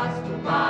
us to buy.